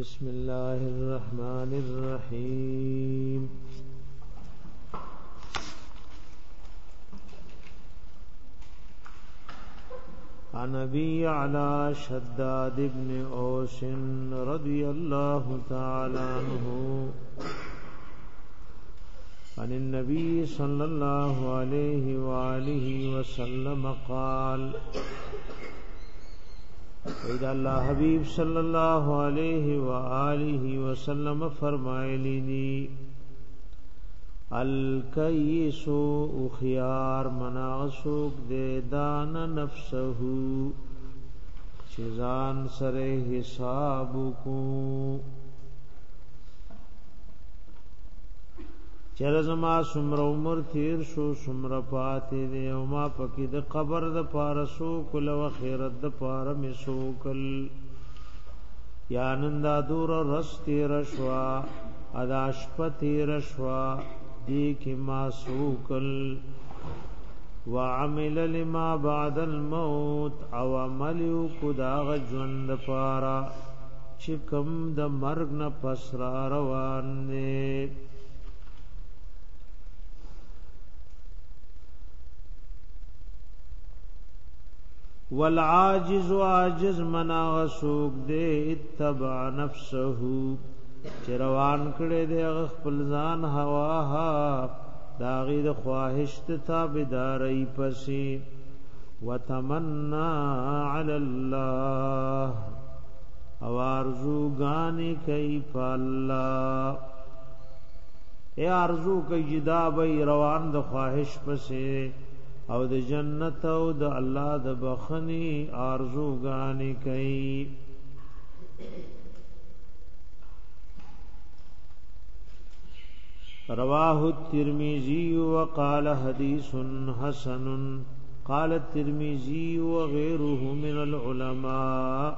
بسم الله الرحمن الرحيم عن ابي على شداد بن اوس رضي الله تعالى عنه عن النبي صلى الله عليه واله وسلم قال اید الله حبیب صلی الله علیه و آله وسلم فرمایلی دی الکیسو اخیار مناسوک دے دان نفسه چې ځان سره حساب کو چر زما سمر عمر تیر شو سمر پاتې دی او ما پکې د قبر د پارسو کول او خیرت د پار می سوکل یا نن دا دور رس تیر شوا ادا شپ تیر شوا دی کی ما سوکل وعمل لما بعد الموت او عمل کو داغ ژوند پارا چې کوم د مرګ نه پس را روان دی والعاجز عاجز منا غسوک دے اتبع نفسه چې روان کړي دې خپل ځان هوا ها داغي د خواهش ته تابعداري پسي وتمنا علی الله او ارزو غانی کوي الله اے ارزو کوي دا به روان د خواهش پسي او د جنت او د الله د بخنی ارزوګانې کوي رواه الترمذي وقال حديث حسن قال الترمذي وغيره من العلماء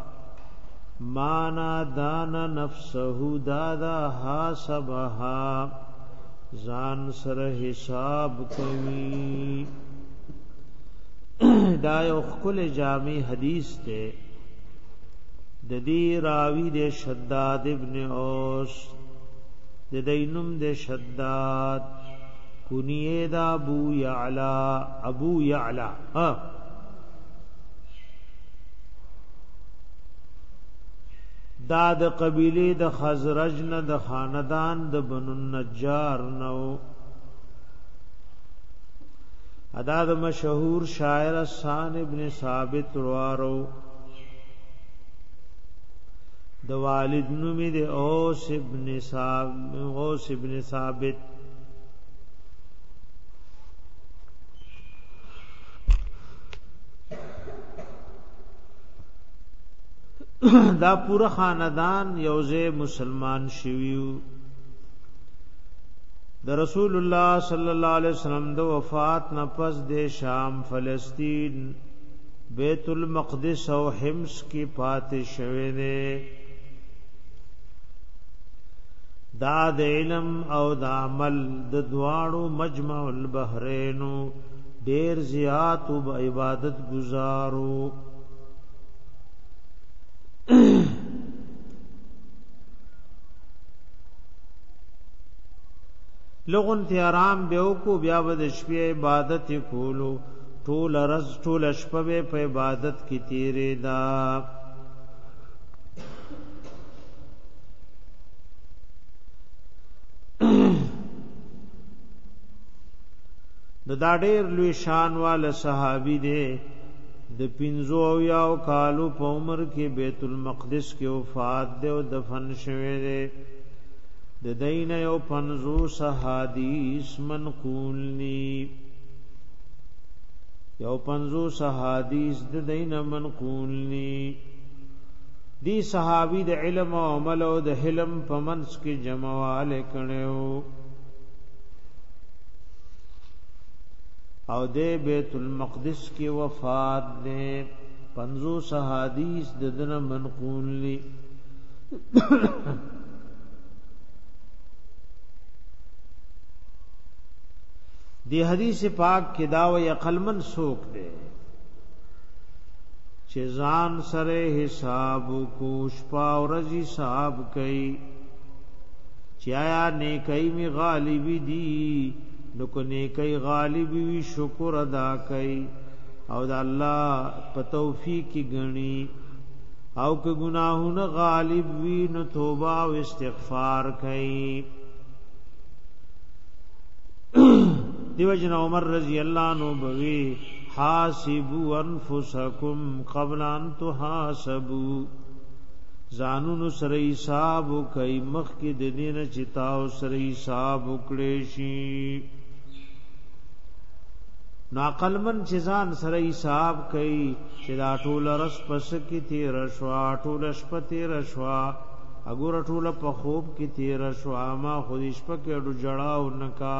ما نادان نفسه دادا حاسبها ځان سره حساب کوي دا یو خپل جامع حدیث ته د دې راوی د شداد ابن اوس د دینم د شداد کنیه دا ابو یعلا ابو یعلا ها دا د قبیله د خزرج نه د خاندان د بنو نجار نو ادا د مشهور شاعر سان ابن ثابت روارو د والد نوم دی اوس ابن ثابت اوس ابن ثابت دا پورا خاندان یوځه مسلمان شویو د رسول الله صلی الله علیه وسلم د وفات نه پس د شام فلسطین بیت المقدس او حمص کې پاتې شوه نه دا د علم او د عمل د دواړو مجمع البحرینو ډیر زیات عبادت گزارو لغون تی آرام به کو بیا د شپې عبادت کولو ټول رز ټول شپه په عبادت کې تیرې دا د دا ډېر لوی شان وال صحابي دی د پینزو او یاو کالو په عمر کې بیت المقدس کې وفات دی او دفن شوی دی د دین یو پنزو حدیث منقول نی یو پنزو حدیث د دین منقول نی دی صحابی د علم او عمل او د حلم په منس کې جمعواله کړو او د بیت المقدس کې وفات ده پنزو حدیث د دین منقول نی دی حدیث پاک کې دا وی عقلمن سوک دی چې ځان سره حساب کو شپا ورځي صاحب کوي چې آیا نیکي می غالبي دی نو کو نیکي غالبي وی شکر ادا کوي او د الله په توفیق کې غني او که گناهونه غالب وی نو توبه او استغفار کوي دیو جن عمر رضی اللہ عنہ بوی حاسبو انفسکم قبل ان تحاسبو زانون سره حساب کوي مخ کې د دینه چې تاسو سره حساب وکړي شي ناقلمن چې ځان سره حساب کوي چې دا ټول رس پس کې تیر شوا ټول شپه تیر شوا اګور ټول په خوب کې تیر شوا ما خو دې شپه کې ډو جړاو نکا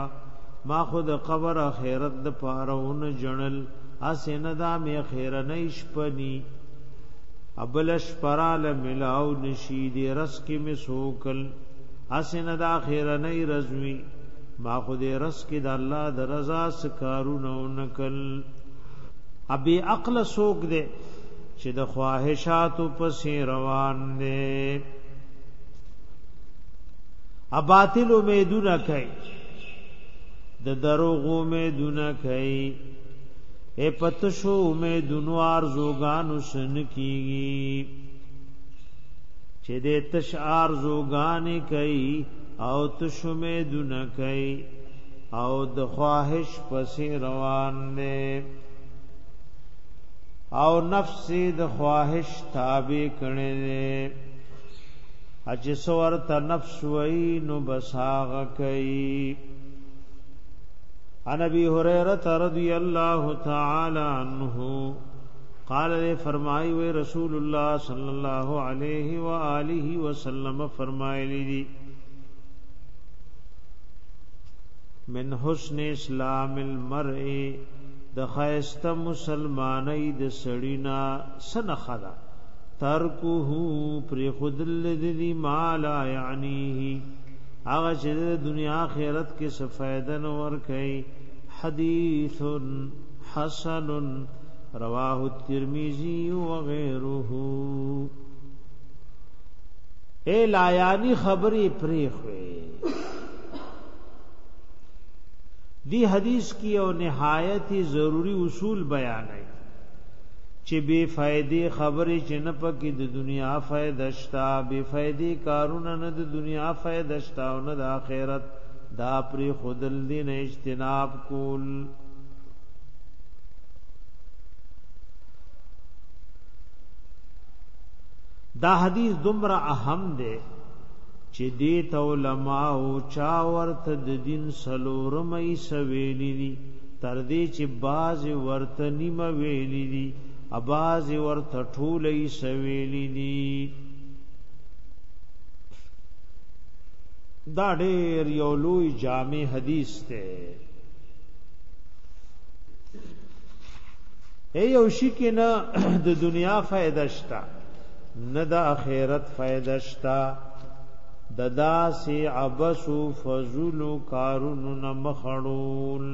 ما خود قبر اخرت د پارهونه جنل اسنه دا می خیر نه شپنی ابلش پرال ملاو نشی دی رس کی می سوکل اسنه دا خیر نه رزوی ما خود رس کی د الله د رضا سکارونه نکل ابي عقل سوک دے چې د خواهشات پسې روان دي اباطل امیدونه کوي د دروغ امیدونه کوي اے پتشو امیدونو ارزوګانو شن کیږي چې دې تش ارزوګانې کوي او تشو امیدونه کوي او د خواهش پسې روان دي او نفس د خواهش تابع کړي دي اج سورت نفس وای نو بساغ کوي عن ابي هريره رضي الله تعالى عنه قال دے فرمائی وے رسول اللہ صلی اللہ علیہ وآلہ وسلم فرمائے لی دی من حسن اسلام المرء د خیست مسلمانی د سړینا سنخدا ترکوه پر خودل دی مالا یعنی هغه چې د دنیا آخرت کې څه فائدہ نور کوي حدیث حسن رواه الترمذی وغيره اے لایانی خبری پریخ دی حدیث کی او نہایت ضروری اصول بیان ہے چې بے فائدې خبرې چې نه پکې د دنیا فائدہ شتا بے فائدې کارونه نه د دنیا فائدہ شتا او نه د آخرت دا پری خودل دین اجتناب کول دا حدیث دمرا اهم دی چې دې ته علما او چا ورته د دین سلورمې سویلی دي تر دې چې باز ورته نیمه ویلی دي اباز ورته ټولې سویلی دي دا ډېر یو لوی جامع حدیث ته اے یو شي کې نه د دنیا فائدہ شتا نه د آخرت فائدہ شتا ددا سي عبسو فزول کارون نمخړول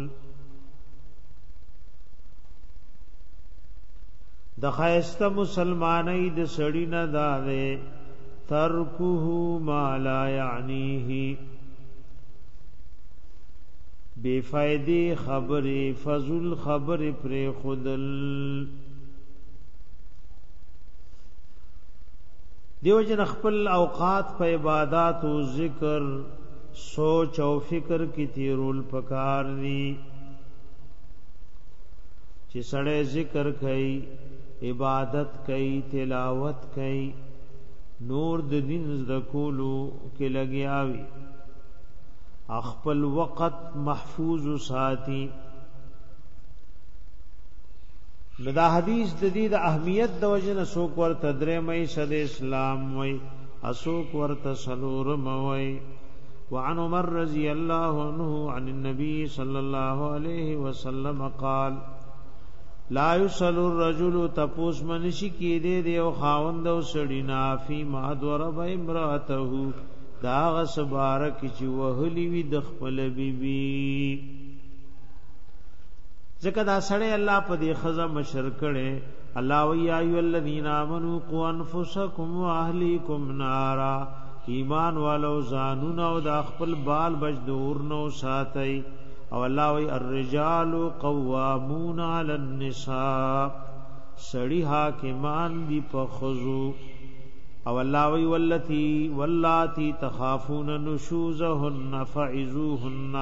د خایسته مسلمانۍ د سړی نه دا ده ترکه ما لا یعنیه بے فائدې خبرې فضل خبرې پر خودل دیو جن خپل اوقات په عبادت او ذکر سوچ او فکر کې تیرول پکار دی چې سړی ذکر کوي عبادت کوي تلاوت کوي نور د دین زده کولو کې لګیاوي خپل وقت محفوظ ساتي دا حدیث د دې د اهمیت د وجه نه سوک ور تدری مې صد اسلام وې اسوک ور تسلور موي وعن عمر رضی الله عنه عن النبي صلى الله عليه وسلم قال لا یسل الرجل تپوس منشی کی دې دی او خاوند او سړینا فی ما دور به امراته دا غس بارک چې وهلی وی د خپل بیبي ځکه دا سړی الله په دې خزه مشر کړي الله وی ایو الذین آمنو قوا انفسکم واهلیکم نارا ایمان والو زانون او د خپل بال بچ دور نو ساتي او الله وی الرجال قوامون علی النساء سړی حاکمان دی په خزو او الله وی ولتی ولاتی تخافون نشوزهن فعذوهن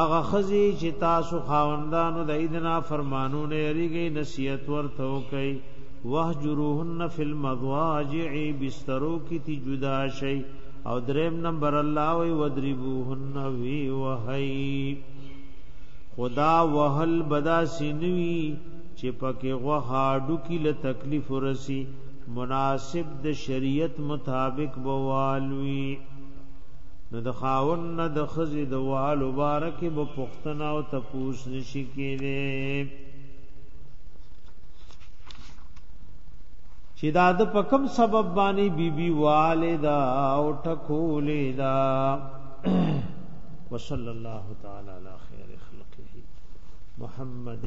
اغه خزی چې تاسو خاوندانو د ایدنا فرمانو نه یریږي نصیحت ورته وکي وهجروهن فی المضاجع بسترو کی تی جدا شي او دریم نمبر الله وی وضربوهن وی وهی خدا وهل بدا سینوی چې پکې غوهاډو کې له تکلیف ورسی مناسب د شریعت مطابق بوالوي نو د خاون نه د خزې د والو بارکه په پښتنه او تپوس نشي کېږي چې دا د پکم سبب باندې بیبي والدا او ټکولې دا وصلی الله تعالی علی خیر خلقه محمد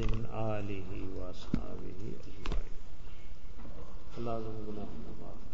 آله و اصحابہ اجمعین الله زموږ